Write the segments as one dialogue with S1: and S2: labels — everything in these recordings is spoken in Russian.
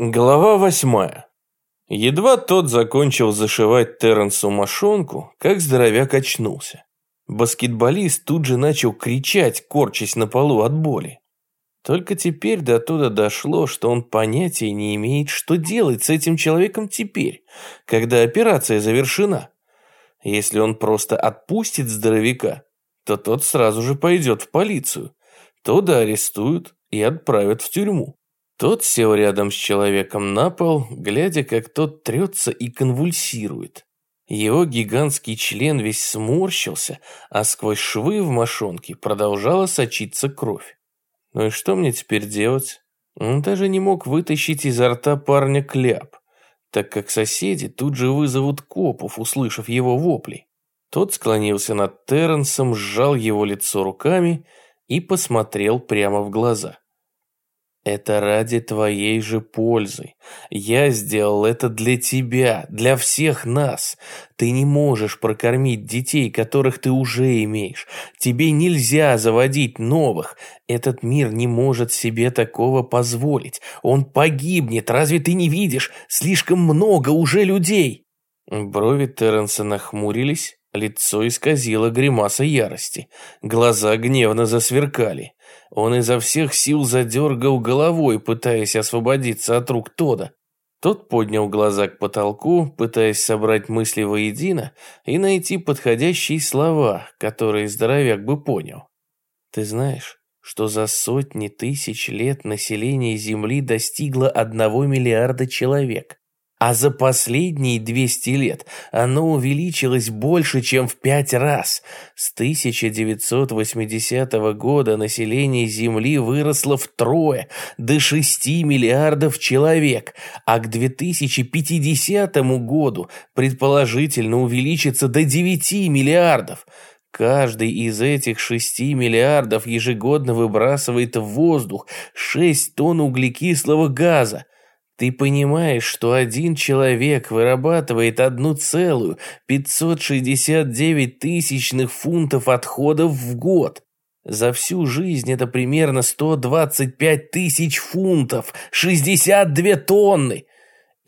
S1: Глава восьмая. Едва тот закончил зашивать Терренсу мошонку, как здоровяк очнулся. Баскетболист тут же начал кричать, корчась на полу от боли. Только теперь до туда дошло, что он понятия не имеет, что делать с этим человеком теперь, когда операция завершена. Если он просто отпустит здоровяка, то тот сразу же пойдет в полицию. Туда арестуют и отправят в тюрьму. Тот сел рядом с человеком на пол, глядя, как тот трется и конвульсирует. Его гигантский член весь сморщился, а сквозь швы в мошонке продолжала сочиться кровь. Ну и что мне теперь делать? Он даже не мог вытащить изо рта парня кляп, так как соседи тут же вызовут копов, услышав его вопли. Тот склонился над Терренсом, сжал его лицо руками и посмотрел прямо в глаза. Это ради твоей же пользы. Я сделал это для тебя, для всех нас. Ты не можешь прокормить детей, которых ты уже имеешь. Тебе нельзя заводить новых. Этот мир не может себе такого позволить. Он погибнет, разве ты не видишь? Слишком много уже людей. Брови Терренса нахмурились, лицо исказило гримаса ярости. Глаза гневно засверкали. Он изо всех сил задергал головой, пытаясь освободиться от рук Тода. Тот поднял глаза к потолку, пытаясь собрать мысли воедино и найти подходящие слова, которые здоровяк бы понял. «Ты знаешь, что за сотни тысяч лет население Земли достигло одного миллиарда человек? А за последние 200 лет оно увеличилось больше, чем в пять раз. С 1980 года население Земли выросло втрое, до 6 миллиардов человек, а к 2050 году предположительно увеличится до 9 миллиардов. Каждый из этих 6 миллиардов ежегодно выбрасывает в воздух 6 тонн углекислого газа. Ты понимаешь, что один человек вырабатывает одну целую 569 тысячных фунтов отходов в год. За всю жизнь это примерно 125 тысяч фунтов, 62 тонны.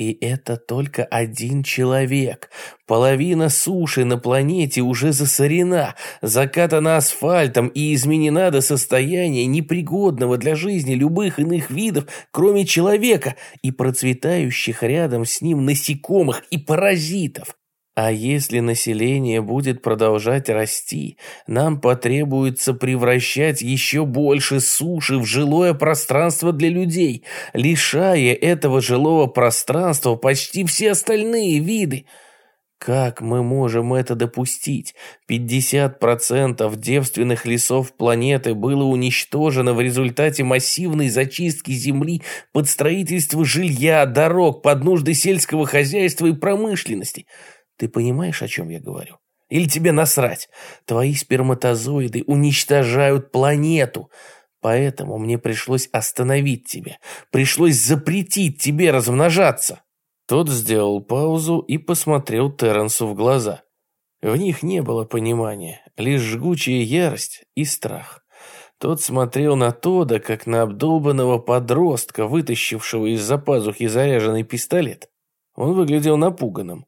S1: И это только один человек. Половина суши на планете уже засорена, закатана асфальтом и изменена до состояния непригодного для жизни любых иных видов, кроме человека и процветающих рядом с ним насекомых и паразитов. А если население будет продолжать расти, нам потребуется превращать еще больше суши в жилое пространство для людей, лишая этого жилого пространства почти все остальные виды. Как мы можем это допустить? 50% девственных лесов планеты было уничтожено в результате массивной зачистки земли под строительство жилья, дорог, под нужды сельского хозяйства и промышленности – ты понимаешь, о чем я говорю? Или тебе насрать? Твои сперматозоиды уничтожают планету. Поэтому мне пришлось остановить тебя. Пришлось запретить тебе размножаться. Тот сделал паузу и посмотрел Терренсу в глаза. В них не было понимания, лишь жгучая ярость и страх. Тот смотрел на Тода, как на обдолбанного подростка, вытащившего из-за пазухи заряженный пистолет. Он выглядел напуганным.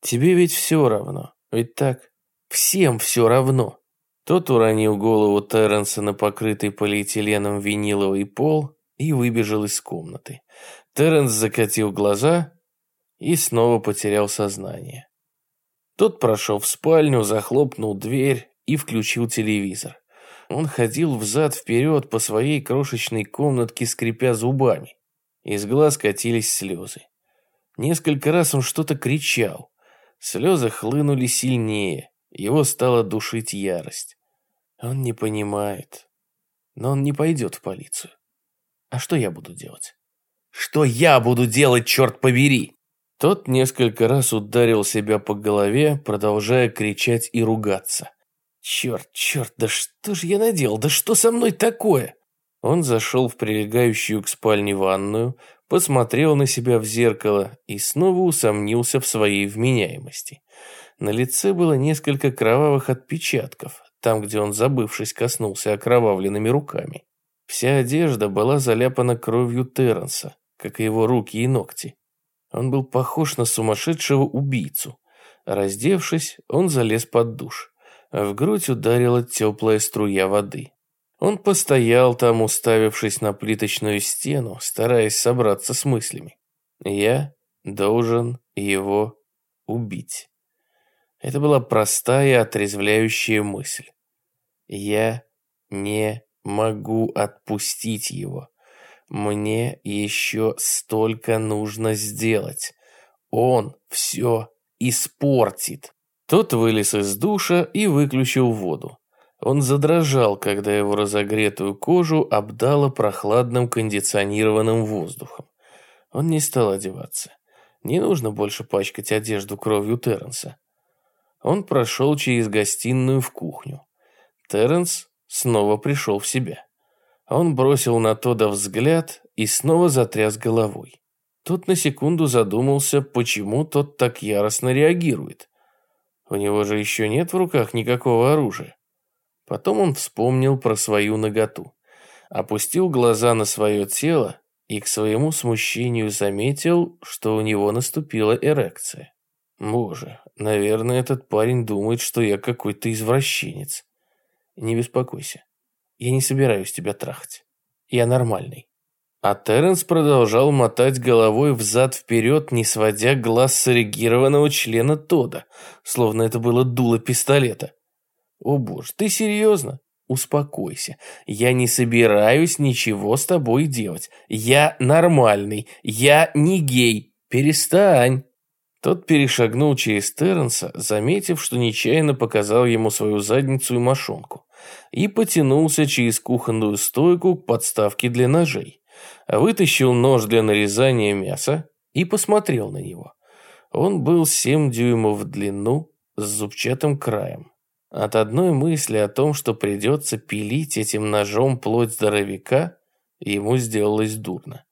S1: Тебе ведь все равно, ведь так? Всем все равно. Тот уронил голову Терренса на покрытый полиэтиленом виниловый пол и выбежал из комнаты. Терренс закатил глаза и снова потерял сознание. Тот прошел в спальню, захлопнул дверь и включил телевизор. Он ходил взад-вперед по своей крошечной комнатке, скрипя зубами. Из глаз катились слезы. Несколько раз он что-то кричал. Слезы хлынули сильнее, его стала душить ярость. Он не понимает, но он не пойдет в полицию. А что я буду делать? Что я буду делать, черт побери? Тот несколько раз ударил себя по голове, продолжая кричать и ругаться. Черт, черт, да что же я наделал? Да что со мной такое? Он зашел в прилегающую к спальне ванную, посмотрел на себя в зеркало и снова усомнился в своей вменяемости. На лице было несколько кровавых отпечатков, там, где он, забывшись, коснулся окровавленными руками. Вся одежда была заляпана кровью Терренса, как и его руки и ногти. Он был похож на сумасшедшего убийцу. Раздевшись, он залез под душ. В грудь ударила теплая струя воды. Он постоял там, уставившись на плиточную стену, стараясь собраться с мыслями. «Я должен его убить». Это была простая, отрезвляющая мысль. «Я не могу отпустить его. Мне еще столько нужно сделать. Он все испортит». Тот вылез из душа и выключил воду. Он задрожал, когда его разогретую кожу обдало прохладным кондиционированным воздухом. Он не стал одеваться. Не нужно больше пачкать одежду кровью Терренса. Он прошел через гостиную в кухню. Терренс снова пришел в себя. Он бросил на Тода взгляд и снова затряс головой. Тот на секунду задумался, почему тот так яростно реагирует. У него же еще нет в руках никакого оружия. Потом он вспомнил про свою наготу, опустил глаза на свое тело и к своему смущению заметил, что у него наступила эрекция. Боже, наверное, этот парень думает, что я какой-то извращенец. Не беспокойся, я не собираюсь тебя трахать. Я нормальный. А Терренс продолжал мотать головой взад-вперед, не сводя глаз с эрегированного члена Тода, словно это было дуло пистолета. «О боже, ты серьезно?» «Успокойся. Я не собираюсь ничего с тобой делать. Я нормальный. Я не гей. Перестань!» Тот перешагнул через Терренса, заметив, что нечаянно показал ему свою задницу и мошонку, и потянулся через кухонную стойку к подставке для ножей. Вытащил нож для нарезания мяса и посмотрел на него. Он был семь дюймов в длину с зубчатым краем. От одной мысли о том, что придется пилить этим ножом плоть здоровяка, ему сделалось дурно.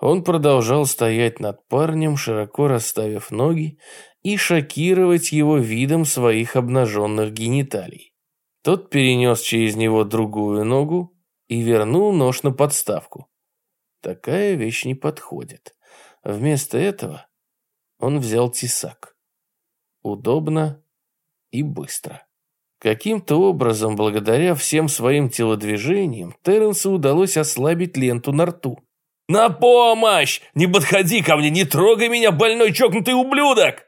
S1: Он продолжал стоять над парнем, широко расставив ноги, и шокировать его видом своих обнаженных гениталий. Тот перенес через него другую ногу и вернул нож на подставку. Такая вещь не подходит. Вместо этого он взял тесак. Удобно и быстро. Каким-то образом, благодаря всем своим телодвижениям, Терренсу удалось ослабить ленту на рту. «На помощь! Не подходи ко мне, не трогай меня, больной чокнутый ублюдок!»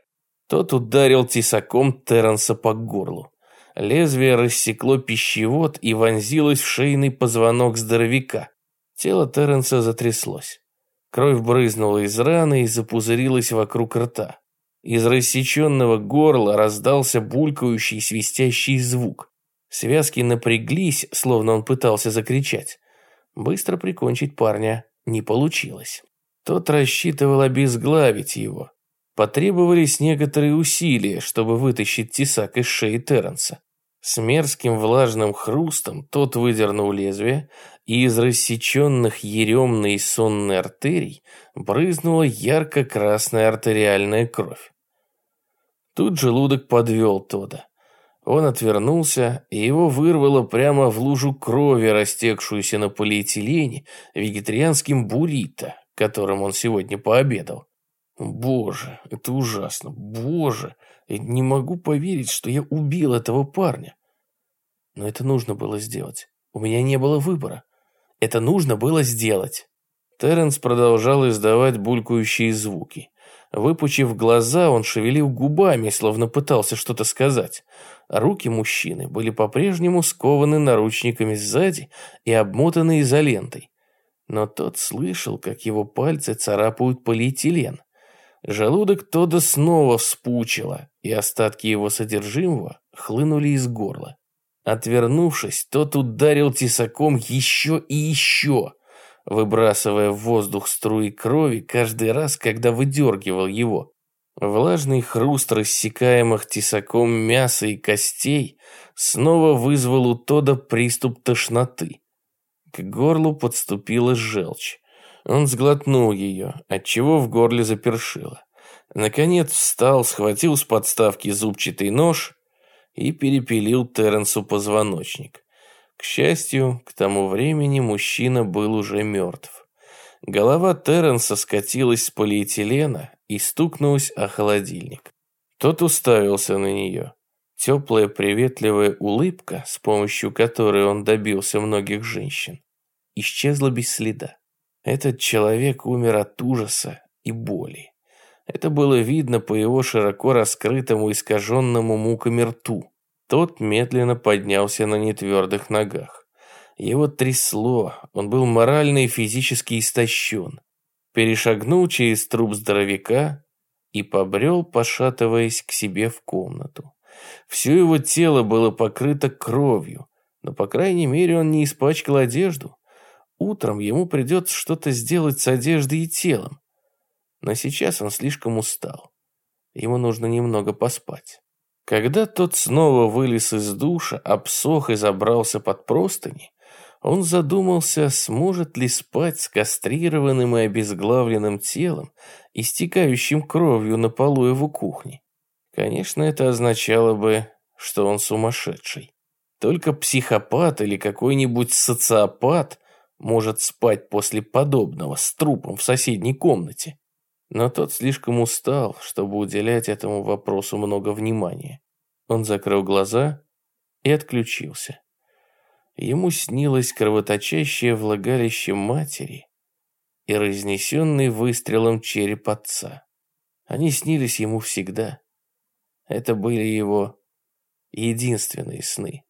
S1: Тот ударил тесаком Терренса по горлу. Лезвие рассекло пищевод и вонзилось в шейный позвонок здоровяка. Тело Терренса затряслось. Кровь брызнула из раны и запузырилась вокруг рта. Из рассеченного горла раздался булькающий свистящий звук. Связки напряглись, словно он пытался закричать. Быстро прикончить парня не получилось. Тот рассчитывал обезглавить его. Потребовались некоторые усилия, чтобы вытащить тесак из шеи Терренса. С мерзким влажным хрустом тот выдернул лезвие, и из рассеченных еремной сонной артерий брызнула ярко-красная артериальная кровь. Тут желудок подвел Тода. Он отвернулся, и его вырвало прямо в лужу крови, растекшуюся на полиэтилене, вегетарианским буррито, которым он сегодня пообедал. Боже, это ужасно. Боже, я не могу поверить, что я убил этого парня. Но это нужно было сделать. У меня не было выбора. Это нужно было сделать. Терренс продолжал издавать булькающие звуки. Выпучив глаза, он шевелил губами, словно пытался что-то сказать. Руки мужчины были по-прежнему скованы наручниками сзади и обмотаны изолентой. Но тот слышал, как его пальцы царапают полиэтилен. Желудок Тода снова вспучило, и остатки его содержимого хлынули из горла. Отвернувшись, тот ударил тесаком еще и еще выбрасывая в воздух струи крови каждый раз, когда выдергивал его. Влажный хруст рассекаемых тесаком мяса и костей снова вызвал у Тода приступ тошноты. К горлу подступила желчь. Он сглотнул ее, отчего в горле запершило. Наконец встал, схватил с подставки зубчатый нож и перепилил Терренсу позвоночник. К счастью, к тому времени мужчина был уже мертв. Голова Терренса скатилась с полиэтилена и стукнулась о холодильник. Тот уставился на нее. Теплая приветливая улыбка, с помощью которой он добился многих женщин, исчезла без следа. Этот человек умер от ужаса и боли. Это было видно по его широко раскрытому искаженному муками рту. Тот медленно поднялся на нетвердых ногах. Его трясло, он был морально и физически истощен. Перешагнул через труп здоровяка и побрел, пошатываясь к себе в комнату. Все его тело было покрыто кровью, но, по крайней мере, он не испачкал одежду. Утром ему придется что-то сделать с одеждой и телом. Но сейчас он слишком устал. Ему нужно немного поспать. Когда тот снова вылез из душа, обсох и забрался под простыни, он задумался, сможет ли спать с кастрированным и обезглавленным телом, истекающим кровью на полу его кухни. Конечно, это означало бы, что он сумасшедший. Только психопат или какой-нибудь социопат может спать после подобного с трупом в соседней комнате. Но тот слишком устал, чтобы уделять этому вопросу много внимания. Он закрыл глаза и отключился. Ему снилось кровоточащее влагалище матери и разнесенный выстрелом череп отца. Они снились ему всегда. Это были его единственные сны.